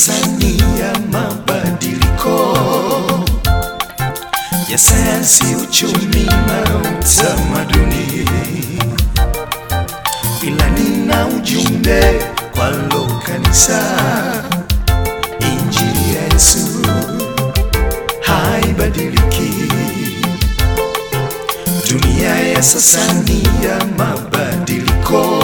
Dunia ya mabadiliko ya sayansi, uchumi na utamaduni, ila nina ujumbe kwalo kanisa. Injili ya Yesu haibadiliki. Dunia ya sasa ni ya mabadiliko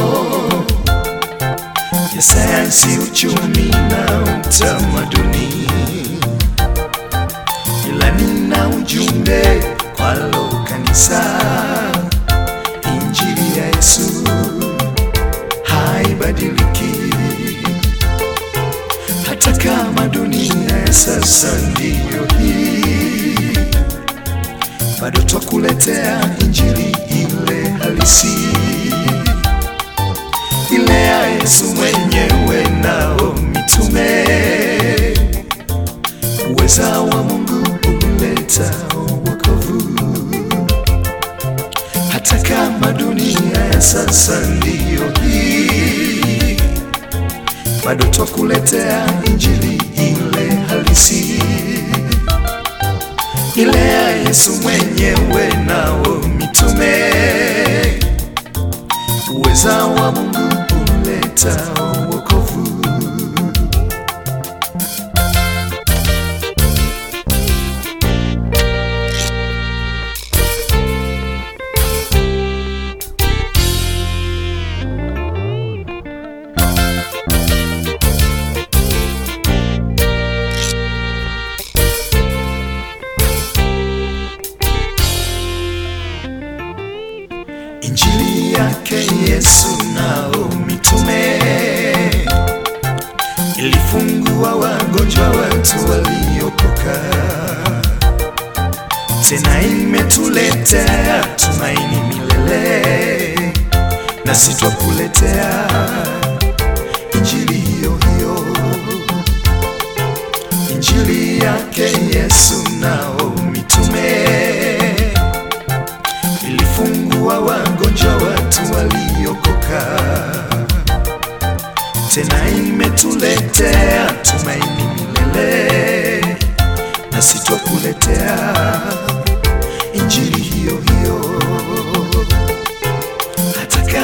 ya sayansi, uchumi na utamaduni, ilani na ujumbe kwalo kanisa. Injili ya Yesu haibadiliki, hata kama dunia ya sasa ndiyo hii, bado twakuletea injili ile halisi ile ya Yesu mwenyewe nao mitume, uweza wa Mungu umeleta wokovu. Hata kama dunia ya sasa ndiyo hii, bado twakuletea injili ile halisi, ile ya Yesu mwenyewe nao mitume uweza wa Mungu uleta imetuletea tumaini milele, nasi twakuletea injili hiyo hiyo, injili yake Yesu nao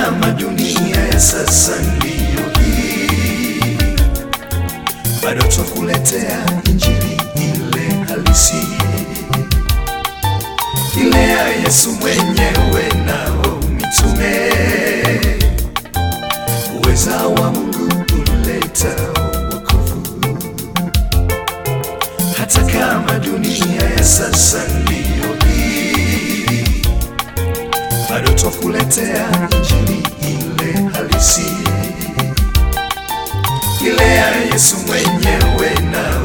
kama dunia ya sasa ndiyo hii, bado twakuletea injili ile halisi. Ile ya Yesu mwenyewe nao mitume, uweza wa Mungu uleta wokovu. Hata kama dunia ya sasa ndiyo hii, bado ile halisi, ile ya Yesu mwenyewe nao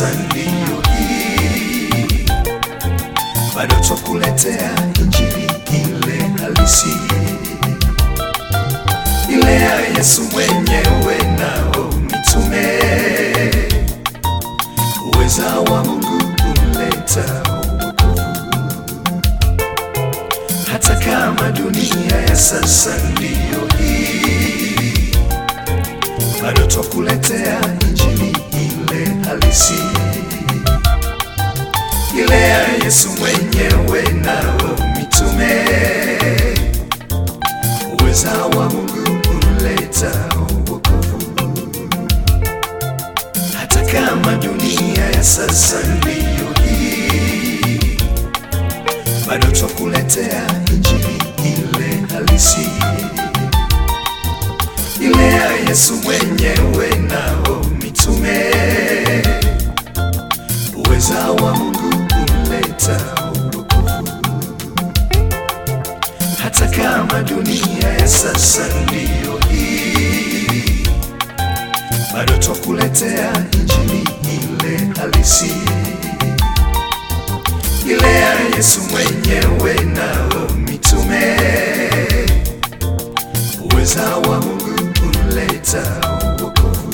ya sasa ndiyo hii, bado twakuletea injili ile halisi, ile ya Yesu mwenyewe nao mitume, uweza wa Mungu kuleta hata kama dunia ya sasa ndiyo hii, bado twakuletea injili halisi, ile ya Yesu mwenyewe nao mitume. Uweza wa Mungu unaleta wokovu.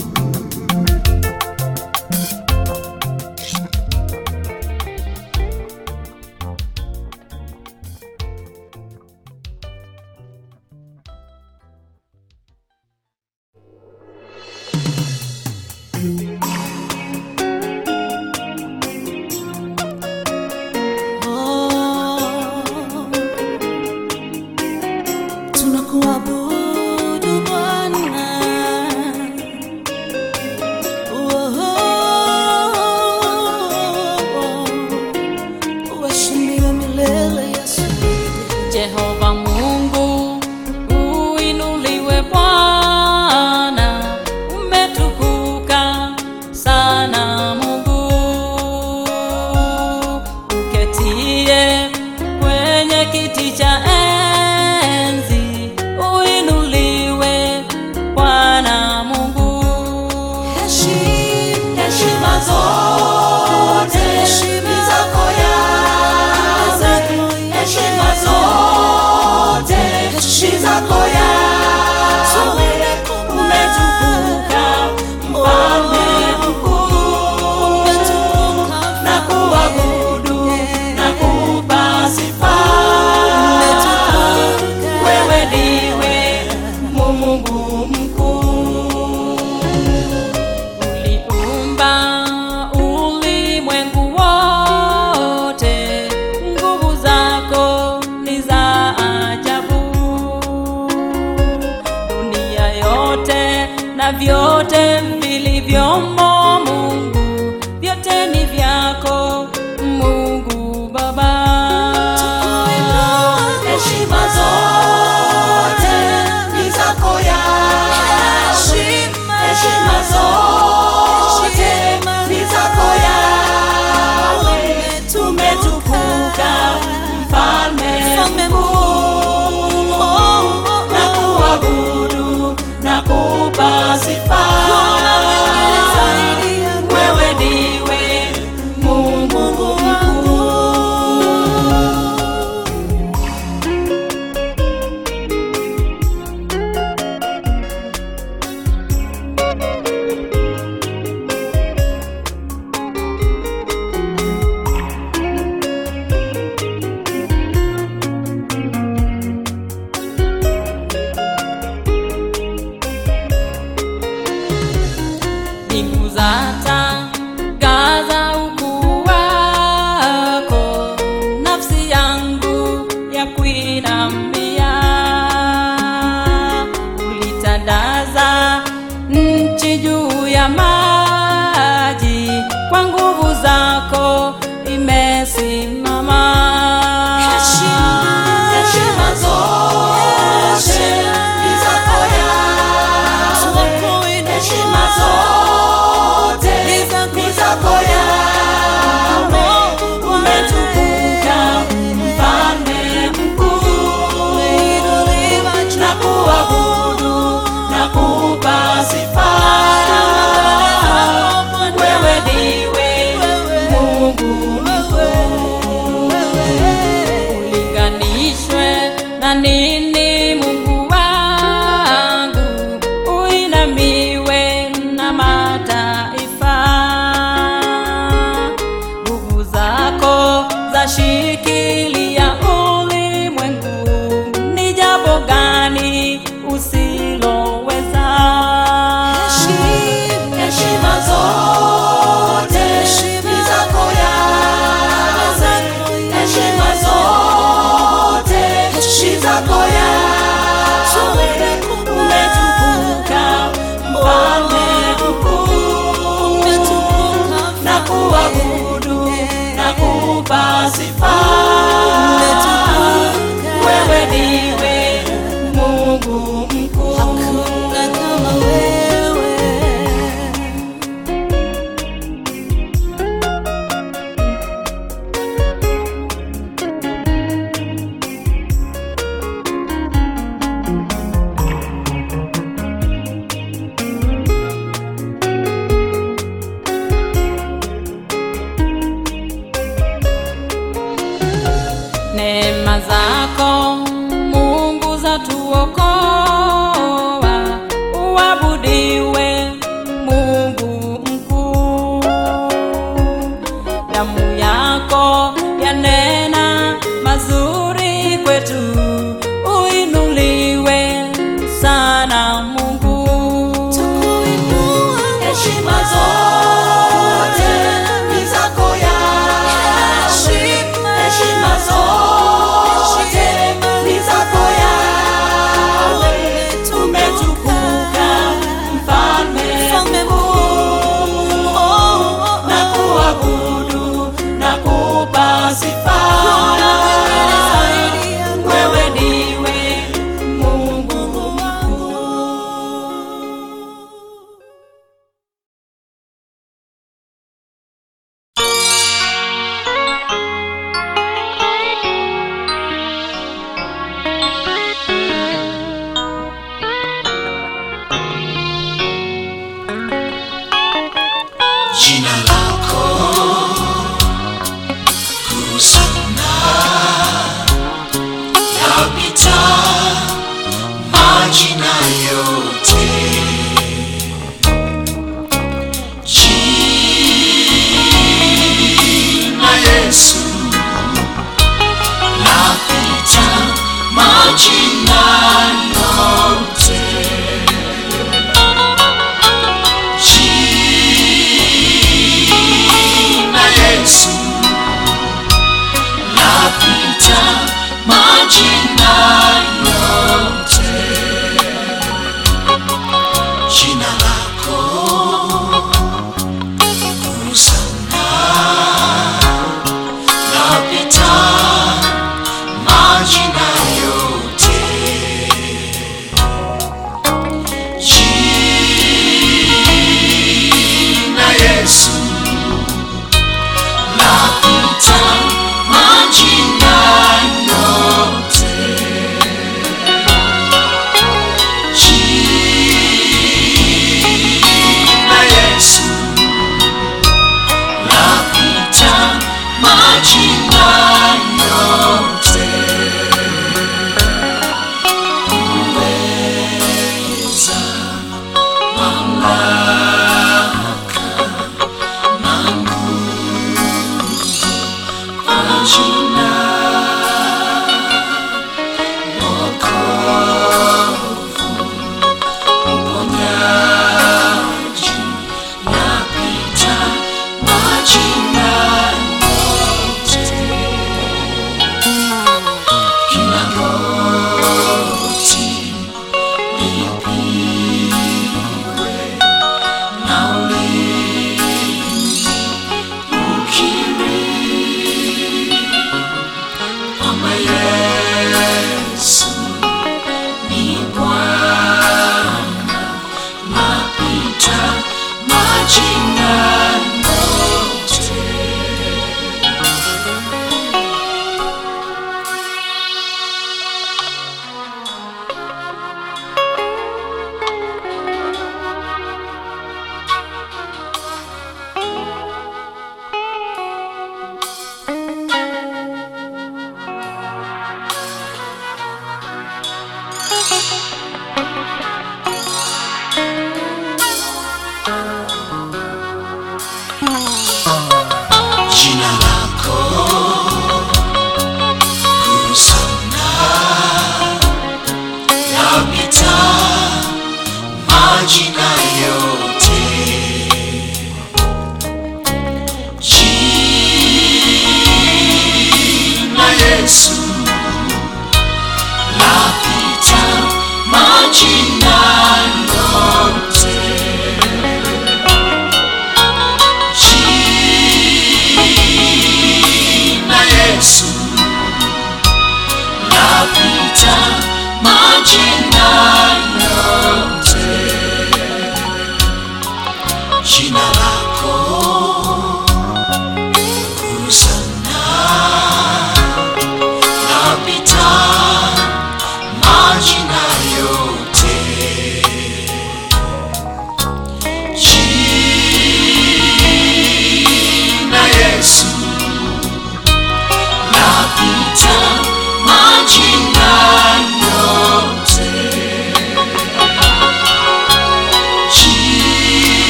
you.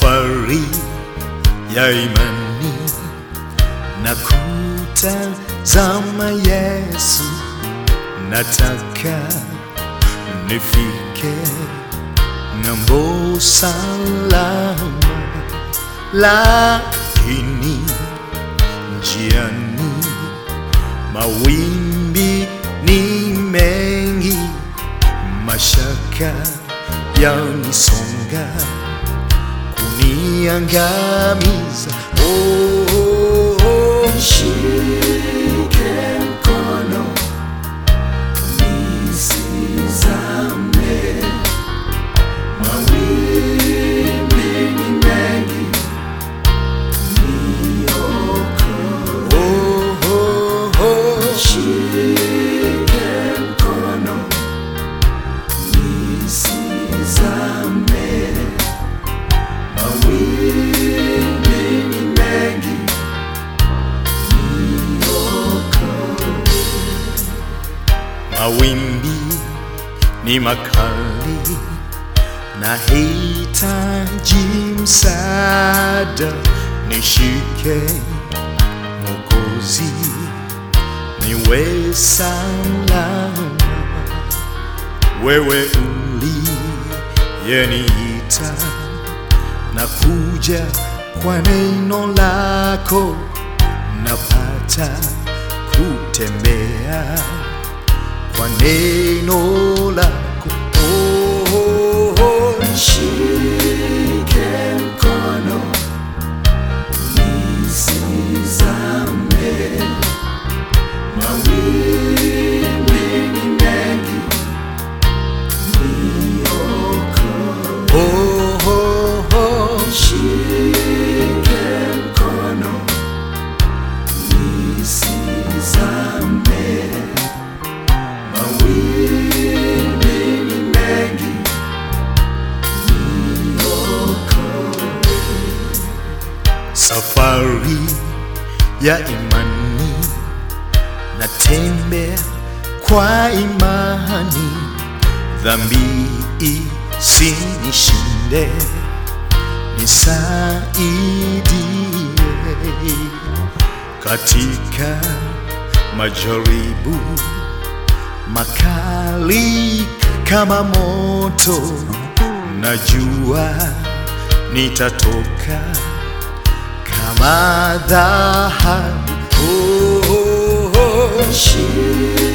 Safari ya imani na kutazama Yesu, nataka nifike ng'ambo salama, lakini njiani mawimbi ni mengi, mashaka yanisonga kuniangamiza. Oh, oh, oh. Ni na nahitaji msaada, nishike Mwokozi, niwe salama wewe uliyeniita na kuja kwa neno lako, napata kutembea kwa neno lako. Jaribu makali kama moto, najua nitatoka kama dhahabu. Oh, oh, oh. oh.